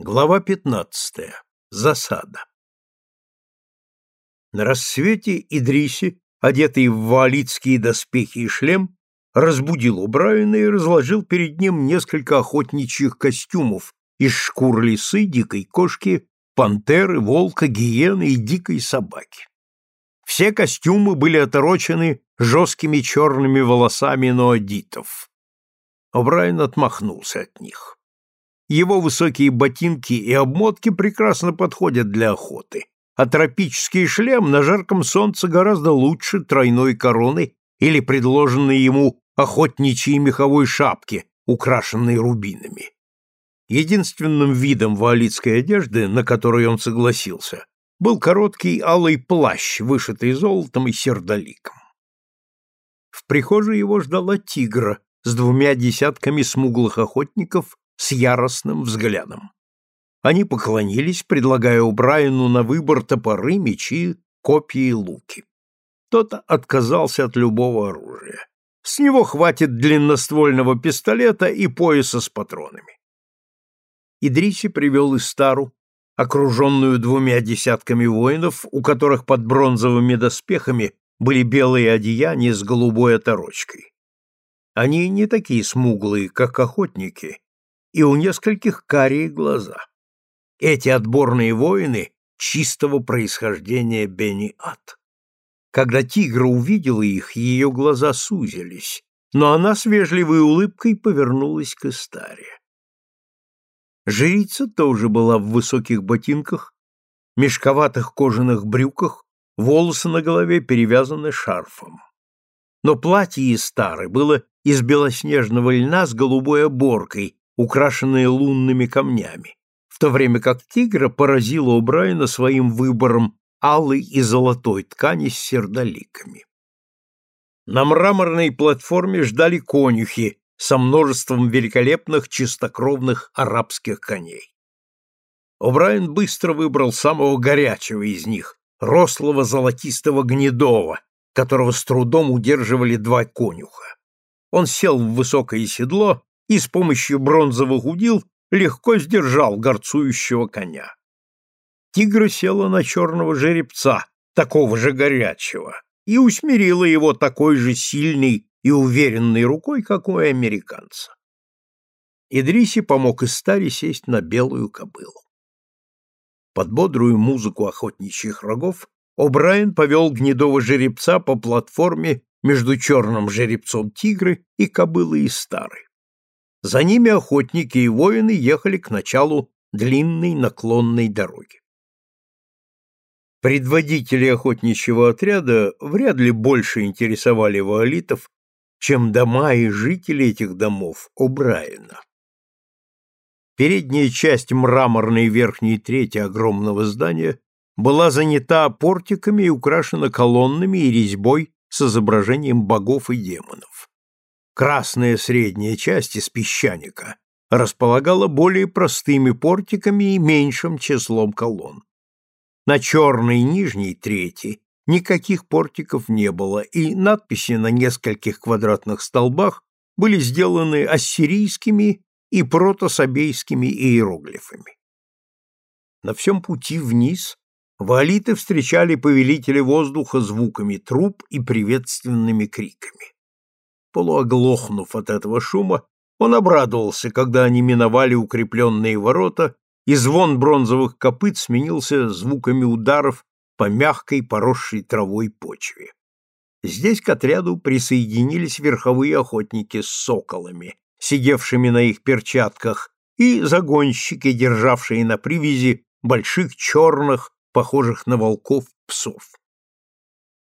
Глава 15. Засада. На рассвете Идриси, одетый в ваалитские доспехи и шлем, разбудил Убрайана и разложил перед ним несколько охотничьих костюмов из шкур лисы, дикой кошки, пантеры, волка, гиены и дикой собаки. Все костюмы были оторочены жесткими черными волосами ноадитов. О'Брайен отмахнулся от них. Его высокие ботинки и обмотки прекрасно подходят для охоты, а тропический шлем на жарком солнце гораздо лучше тройной короны или предложенной ему охотничьей меховой шапки, украшенной рубинами. Единственным видом ваалитской одежды, на который он согласился, был короткий алый плащ, вышитый золотом и сердоликом. В прихожей его ждала тигра с двумя десятками смуглых охотников с яростным взглядом. Они поклонились, предлагая Убрайану на выбор топоры, мечи, копья и луки. Тот отказался от любого оружия. С него хватит длинноствольного пистолета и пояса с патронами. Идриси привел Истару, окруженную двумя десятками воинов, у которых под бронзовыми доспехами были белые одеяния с голубой оторочкой. Они не такие смуглые, как охотники, и у нескольких карие глаза. Эти отборные воины чистого происхождения Бени-Ат. Когда тигра увидела их, ее глаза сузились, но она с вежливой улыбкой повернулась к Эстаре. Жрица тоже была в высоких ботинках, мешковатых кожаных брюках, волосы на голове перевязаны шарфом. Но платье из стары было из белоснежного льна с голубой оборкой украшенные лунными камнями, в то время как тигра поразила у Брайана своим выбором алой и золотой ткани с сердоликами. На мраморной платформе ждали конюхи со множеством великолепных чистокровных арабских коней. О'Брайен быстро выбрал самого горячего из них, рослого золотистого гнедого, которого с трудом удерживали два конюха. Он сел в высокое седло и с помощью бронзовых удил легко сдержал горцующего коня. Тигра села на черного жеребца, такого же горячего, и усмирила его такой же сильной и уверенной рукой, как у американца. Идриси помог Истаре сесть на белую кобылу. Под бодрую музыку охотничьих рогов О'Брайен повел гнедого жеребца по платформе между черным жеребцом тигры и кобылой Истары. За ними охотники и воины ехали к началу длинной наклонной дороги. Предводители охотничьего отряда вряд ли больше интересовали ваолитов, чем дома и жители этих домов О'Брайена. Передняя часть мраморной верхней трети огромного здания была занята портиками и украшена колоннами и резьбой с изображением богов и демонов. Красная средняя часть из песчаника располагала более простыми портиками и меньшим числом колонн. На черной нижней трети никаких портиков не было, и надписи на нескольких квадратных столбах были сделаны ассирийскими и протосабейскими иероглифами. На всем пути вниз валиты встречали повелителя воздуха звуками труб и приветственными криками. Полуоглохнув от этого шума, он обрадовался, когда они миновали укрепленные ворота, и звон бронзовых копыт сменился звуками ударов по мягкой, поросшей травой почве. Здесь к отряду присоединились верховые охотники с соколами, сидевшими на их перчатках, и загонщики, державшие на привязи больших черных, похожих на волков, псов.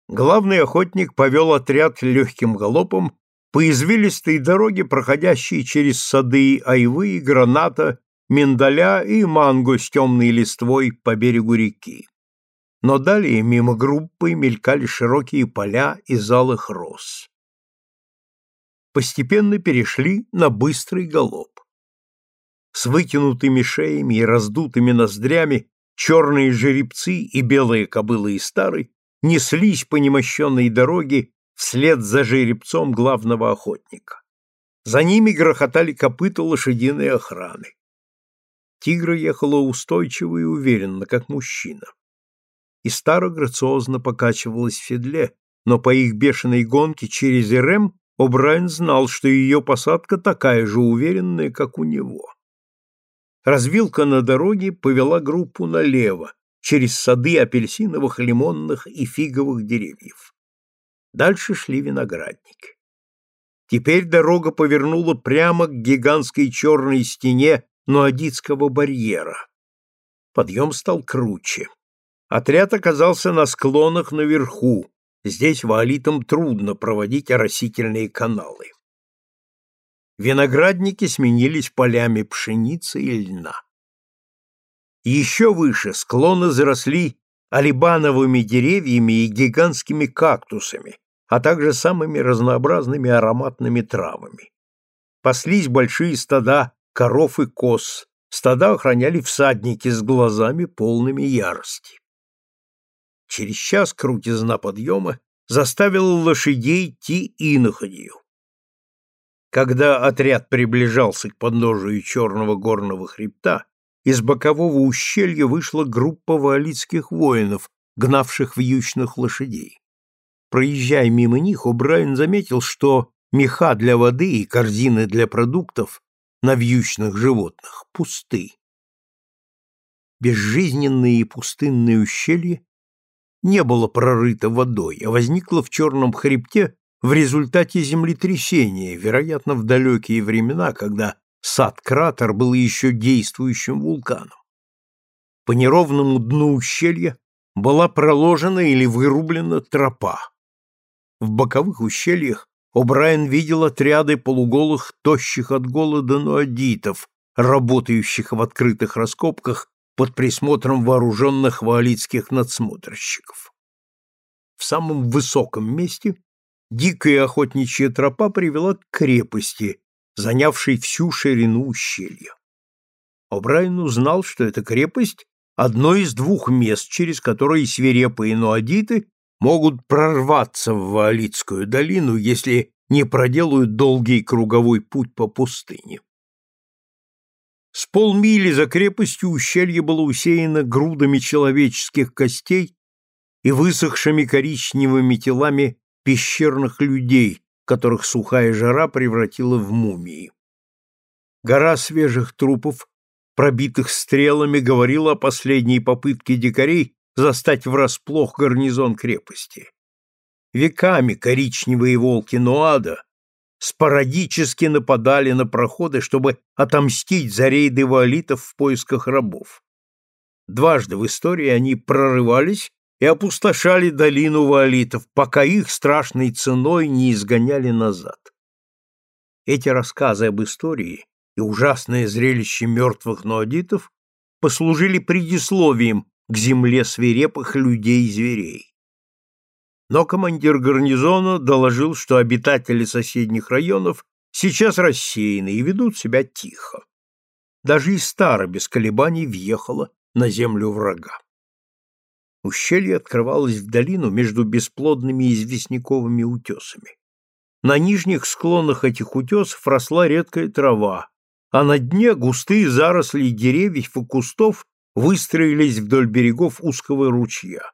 Главный охотник повел отряд легким галопом по извилистой дороге, проходящей через сады айвы, граната, миндаля и манго с темной листвой по берегу реки. Но далее мимо группы мелькали широкие поля и залых роз. Постепенно перешли на быстрый галоп. С вытянутыми шеями и раздутыми ноздрями черные жеребцы и белые кобылы и старый неслись по немощенной дороге вслед за жеребцом главного охотника. За ними грохотали копыта лошадиной охраны. Тигра ехала устойчиво и уверенно, как мужчина. И Стара грациозно покачивалась в седле, но по их бешеной гонке через Ирем О'Брайен знал, что ее посадка такая же уверенная, как у него. Развилка на дороге повела группу налево, через сады апельсиновых, лимонных и фиговых деревьев. Дальше шли виноградники. Теперь дорога повернула прямо к гигантской черной стене Нуадитского барьера. Подъем стал круче. Отряд оказался на склонах наверху, Здесь ваолитам трудно проводить оросительные каналы. Виноградники сменились полями пшеницы и льна. Еще выше склоны заросли алибановыми деревьями и гигантскими кактусами, а также самыми разнообразными ароматными травами. Паслись большие стада коров и коз, стада охраняли всадники с глазами полными ярости. Через час крутизна подъема заставила лошадей идти иноходью. Когда отряд приближался к подножию черного горного хребта, из бокового ущелья вышла группа ваалитских воинов, гнавших вьючных лошадей. Проезжая мимо них, О'Брайен заметил, что меха для воды и корзины для продуктов на вьючных животных пусты. Безжизненные и пустынные ущелья не было прорыто водой, а возникло в черном хребте в результате землетрясения, вероятно, в далекие времена, когда сад-кратер был еще действующим вулканом. По неровному дну ущелья была проложена или вырублена тропа. В боковых ущельях О'Брайен видел отряды полуголых, тощих от голода нуадитов, работающих в открытых раскопках под присмотром вооруженных ваалитских надсмотрщиков. В самом высоком месте дикая охотничья тропа привела к крепости, занявшей всю ширину ущелья. О'Брайен узнал, что эта крепость – одно из двух мест, через которые свирепые нуадиты могут прорваться в Ваалитскую долину, если не проделают долгий круговой путь по пустыне. С полмили за крепостью ущелье было усеяно грудами человеческих костей и высохшими коричневыми телами пещерных людей, которых сухая жара превратила в мумии. Гора свежих трупов, пробитых стрелами, говорила о последней попытке дикарей застать врасплох гарнизон крепости. Веками коричневые волки Нуада спорадически нападали на проходы, чтобы отомстить за рейды ваолитов в поисках рабов. Дважды в истории они прорывались и опустошали долину ваолитов, пока их страшной ценой не изгоняли назад. Эти рассказы об истории и ужасное зрелище мертвых ноодитов послужили предисловием к земле свирепых людей и зверей. Но командир гарнизона доложил, что обитатели соседних районов сейчас рассеяны и ведут себя тихо. Даже и Стара без колебаний въехала на землю врага. Ущелье открывалось в долину между бесплодными известняковыми утесами. На нижних склонах этих утесов росла редкая трава, а на дне густые заросли деревьев и кустов выстроились вдоль берегов узкого ручья.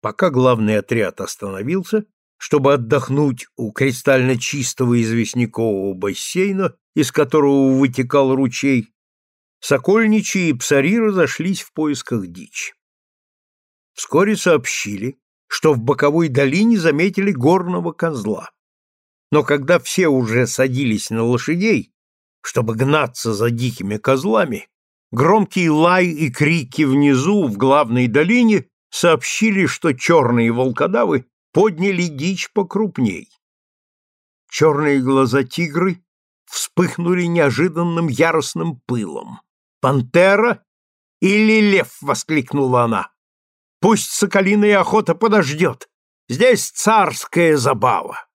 Пока главный отряд остановился, чтобы отдохнуть у кристально чистого известнякового бассейна, из которого вытекал ручей, сокольничьи и псари разошлись в поисках дичи. Вскоре сообщили, что в боковой долине заметили горного козла. Но когда все уже садились на лошадей, чтобы гнаться за дикими козлами, громкий лай и крики внизу, в главной долине, сообщили, что черные волкодавы подняли дичь покрупней. Черные глаза тигры вспыхнули неожиданным яростным пылом. «Пантера или лев?» — воскликнула она. «Пусть соколиная охота подождет. Здесь царская забава».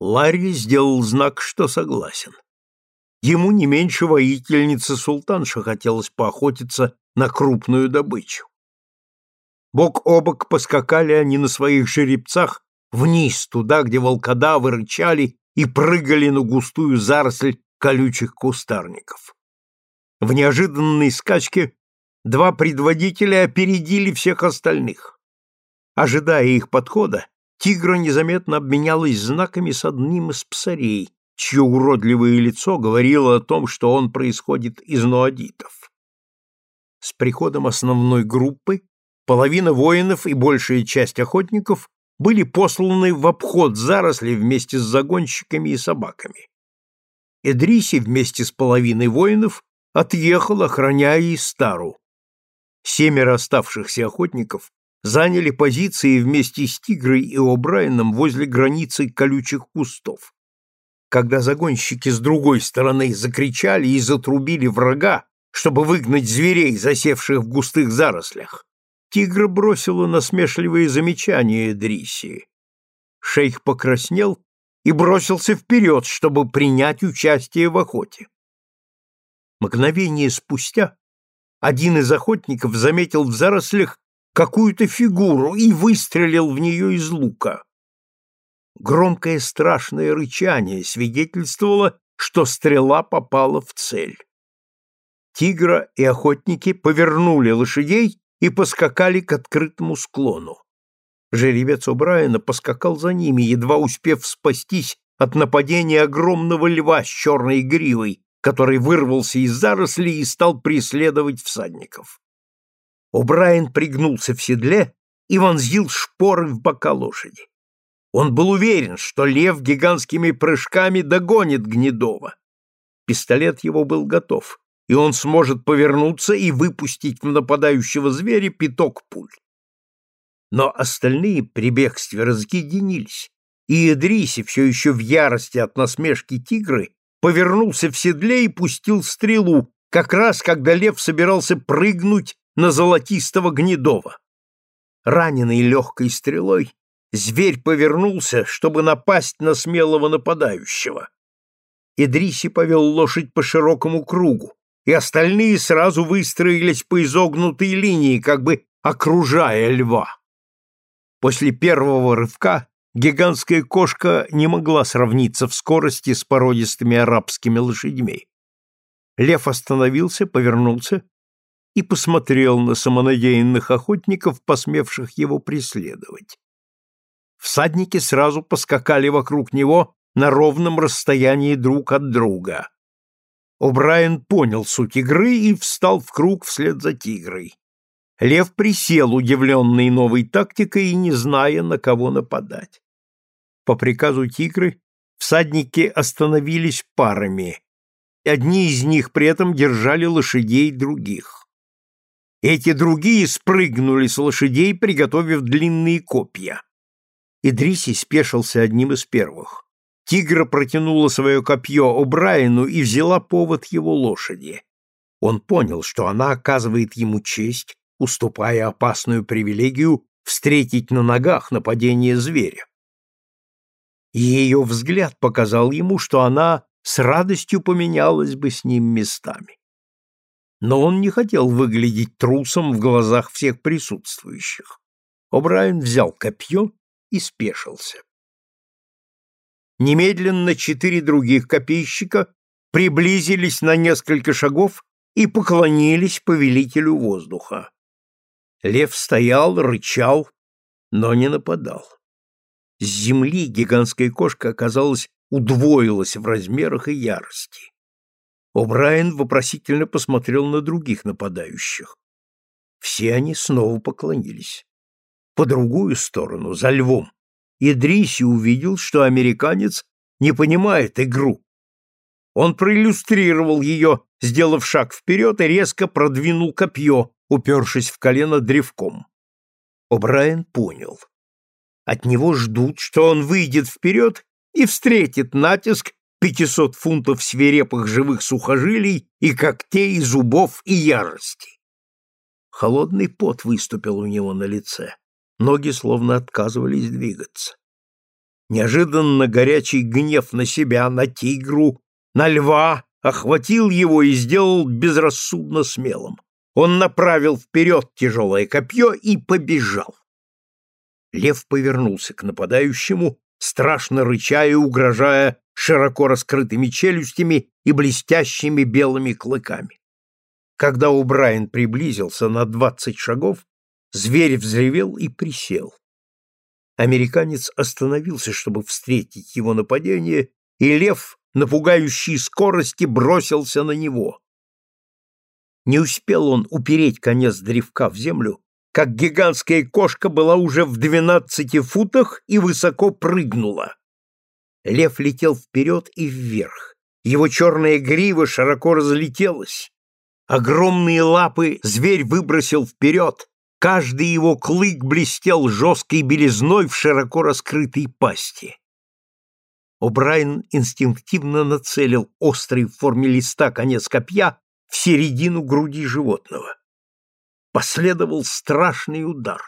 Ларри сделал знак, что согласен. Ему не меньше воительницы султанша хотелось поохотиться на крупную добычу. Бок о бок поскакали они на своих жеребцах вниз, туда, где волкодавы рычали и прыгали на густую заросль колючих кустарников. В неожиданной скачке два предводителя опередили всех остальных. Ожидая их подхода, тигра незаметно обменялась знаками с одним из псарей, чье уродливое лицо говорило о том, что он происходит из ноадитов. С приходом основной группы половина воинов и большая часть охотников были посланы в обход зарослей вместе с загонщиками и собаками. Эдриси вместе с половиной воинов отъехал, охраняя и стару. Семеро оставшихся охотников заняли позиции вместе с Тигрой и О'Брайеном возле границы колючих кустов. Когда загонщики с другой стороны закричали и затрубили врага, чтобы выгнать зверей, засевших в густых зарослях, Тигра бросила насмешливые замечания Эдрисии. Шейх покраснел и бросился вперед, чтобы принять участие в охоте. Мгновение спустя один из охотников заметил в зарослях какую-то фигуру и выстрелил в нее из лука. Громкое страшное рычание свидетельствовало, что стрела попала в цель. Тигра и охотники повернули лошадей и поскакали к открытому склону. Жеребец О'Брайена поскакал за ними, едва успев спастись от нападения огромного льва с черной гривой, который вырвался из зарослей и стал преследовать всадников. О'Брайен пригнулся в седле и вонзил шпоры в бока лошади. Он был уверен, что лев гигантскими прыжками догонит Гнедова. Пистолет его был готов, и он сможет повернуться и выпустить в нападающего зверя пяток пуль. Но остальные при бегстве разъединились, и Эдриси, все еще в ярости от насмешки тигры, повернулся в седле и пустил стрелу, как раз когда лев собирался прыгнуть на золотистого гнедова. Раненый легкой стрелой, зверь повернулся, чтобы напасть на смелого нападающего. Идриси повел лошадь по широкому кругу, и остальные сразу выстроились по изогнутой линии, как бы окружая льва. После первого рывка гигантская кошка не могла сравниться в скорости с породистыми арабскими лошадьми. Лев остановился, повернулся и посмотрел на самонадеянных охотников, посмевших его преследовать. Всадники сразу поскакали вокруг него на ровном расстоянии друг от друга. О'Брайен понял суть игры и встал в круг вслед за тигрой. Лев присел, удивленный новой тактикой и не зная, на кого нападать. По приказу тигры всадники остановились парами. Одни из них при этом держали лошадей других. Эти другие спрыгнули с лошадей, приготовив длинные копья. Идриси спешился одним из первых. Тигра протянула свое копье О'Брайену и взяла повод его лошади. Он понял, что она оказывает ему честь, уступая опасную привилегию встретить на ногах нападение зверя. Ее взгляд показал ему, что она с радостью поменялась бы с ним местами. Но он не хотел выглядеть трусом в глазах всех присутствующих. О'Брайен взял копье и спешился. Немедленно четыре других копейщика приблизились на несколько шагов и поклонились повелителю воздуха. Лев стоял, рычал, но не нападал. С земли гигантская кошка, оказалось, удвоилась в размерах и ярости. О'Брайен вопросительно посмотрел на других нападающих. Все они снова поклонились. По другую сторону, за львом, Идриси увидел, что американец не понимает игру. Он проиллюстрировал ее, сделав шаг вперед и резко продвинул копье, упершись в колено древком. О'Брайен понял. От него ждут, что он выйдет вперед и встретит натиск 500 фунтов свирепых живых сухожилий и когтей, зубов и ярости. Холодный пот выступил у него на лице. Ноги словно отказывались двигаться. Неожиданно горячий гнев на себя, на тигру, на льва охватил его и сделал безрассудно смелым. Он направил вперед тяжелое копье и побежал. Лев повернулся к нападающему, страшно рыча и угрожая широко раскрытыми челюстями и блестящими белыми клыками. Когда Убрайен приблизился на двадцать шагов, зверь взревел и присел. Американец остановился, чтобы встретить его нападение, и лев на пугающей скорости бросился на него. Не успел он упереть конец древка в землю, как гигантская кошка была уже в двенадцати футах и высоко прыгнула. Лев летел вперед и вверх. Его черная грива широко разлетелась. Огромные лапы зверь выбросил вперед. Каждый его клык блестел жесткой белизной в широко раскрытой пасти. О'Брайен инстинктивно нацелил острый в форме листа конец копья в середину груди животного. Последовал страшный удар.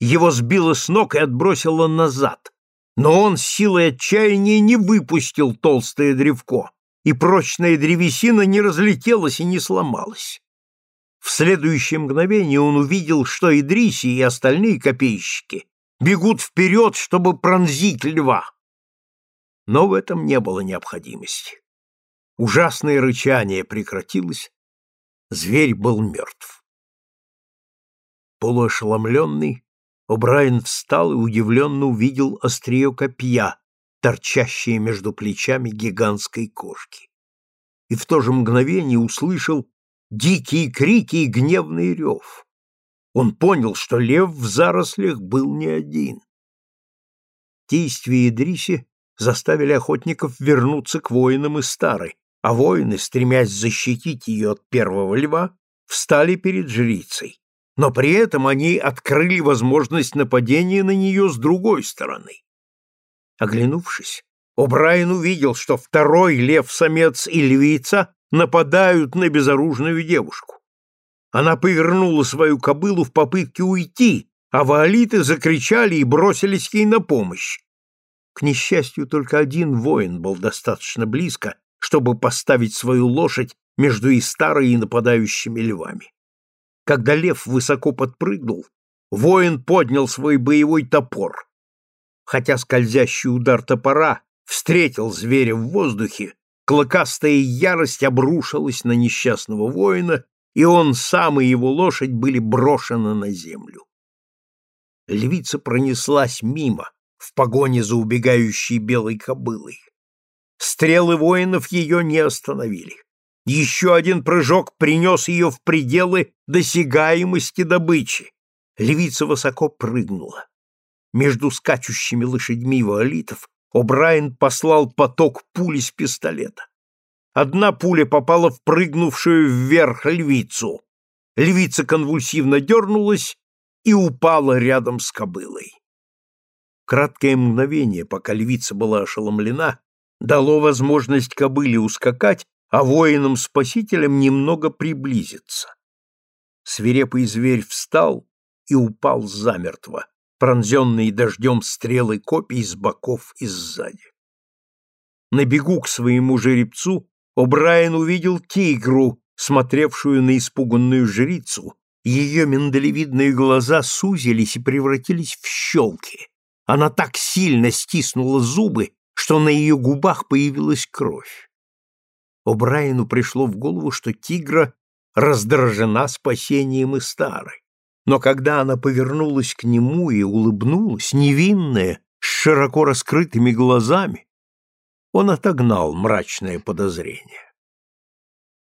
Его сбило с ног и отбросило назад, но он силой отчаяния не выпустил толстое древко, и прочная древесина не разлетелась и не сломалась. В следующее мгновение он увидел, что Идриси и остальные копейщики бегут вперед, чтобы пронзить льва. Но в этом не было необходимости. Ужасное рычание прекратилось, зверь был мертв. Полуошеломленный, О'Брайен встал и удивленно увидел острие копья, торчащее между плечами гигантской кошки. И в то же мгновение услышал дикие крики и гневный рев. Он понял, что лев в зарослях был не один. Действия Идриси заставили охотников вернуться к воинам из Старой, а воины, стремясь защитить ее от первого льва, встали перед жрицей но при этом они открыли возможность нападения на нее с другой стороны. Оглянувшись, О'Брайен увидел, что второй лев-самец и львица нападают на безоружную девушку. Она повернула свою кобылу в попытке уйти, а ваолиты закричали и бросились ей на помощь. К несчастью, только один воин был достаточно близко, чтобы поставить свою лошадь между и старой и нападающими львами. Когда лев высоко подпрыгнул, воин поднял свой боевой топор. Хотя скользящий удар топора встретил зверя в воздухе, клыкастая ярость обрушилась на несчастного воина, и он сам и его лошадь были брошены на землю. Львица пронеслась мимо, в погоне за убегающей белой кобылой. Стрелы воинов ее не остановили. Еще один прыжок принес ее в пределы досягаемости добычи. Левица высоко прыгнула. Между скачущими лошадьми ваолитов О'Брайен послал поток пули с пистолета. Одна пуля попала в прыгнувшую вверх львицу. Львица конвульсивно дернулась и упала рядом с кобылой. Краткое мгновение, пока львица была ошеломлена, дало возможность кобыле ускакать а воинам-спасителям немного приблизиться. Свирепый зверь встал и упал замертво, пронзенный дождем стрелы копий с боков и сзади. На бегу к своему жеребцу О'Брайен увидел тигру, смотревшую на испуганную жрицу, ее миндалевидные глаза сузились и превратились в щелки. Она так сильно стиснула зубы, что на ее губах появилась кровь. О'Брайену пришло в голову, что тигра раздражена спасением и старой. Но когда она повернулась к нему и улыбнулась, невинная, с широко раскрытыми глазами, он отогнал мрачное подозрение.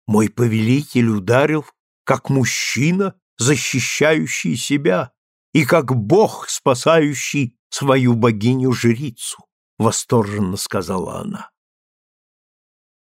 Мой повелитель ударил, как мужчина, защищающий себя, и как бог, спасающий свою богиню-жрицу, — восторженно сказала она.